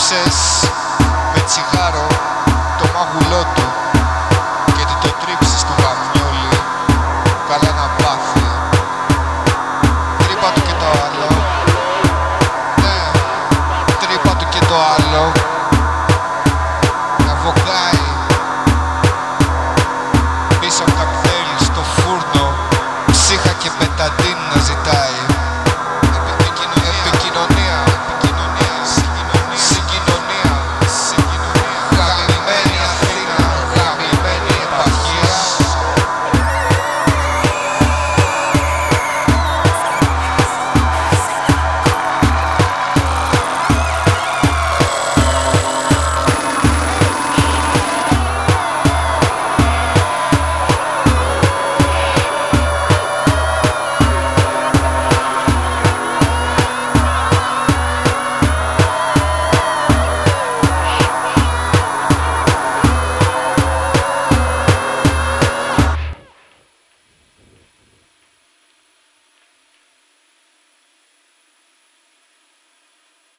Έκλεψες με τσιγάρο το μάγουλό του Και το τρίψεις του γαμιόλι. Καλά να πάθει. Τρύπα του και το άλλο. Ναι, τρύπα του και το άλλο. Να βογκάει Πίσω από τα στο φούρνο Ψύχα και πεταντίν να ζητάει.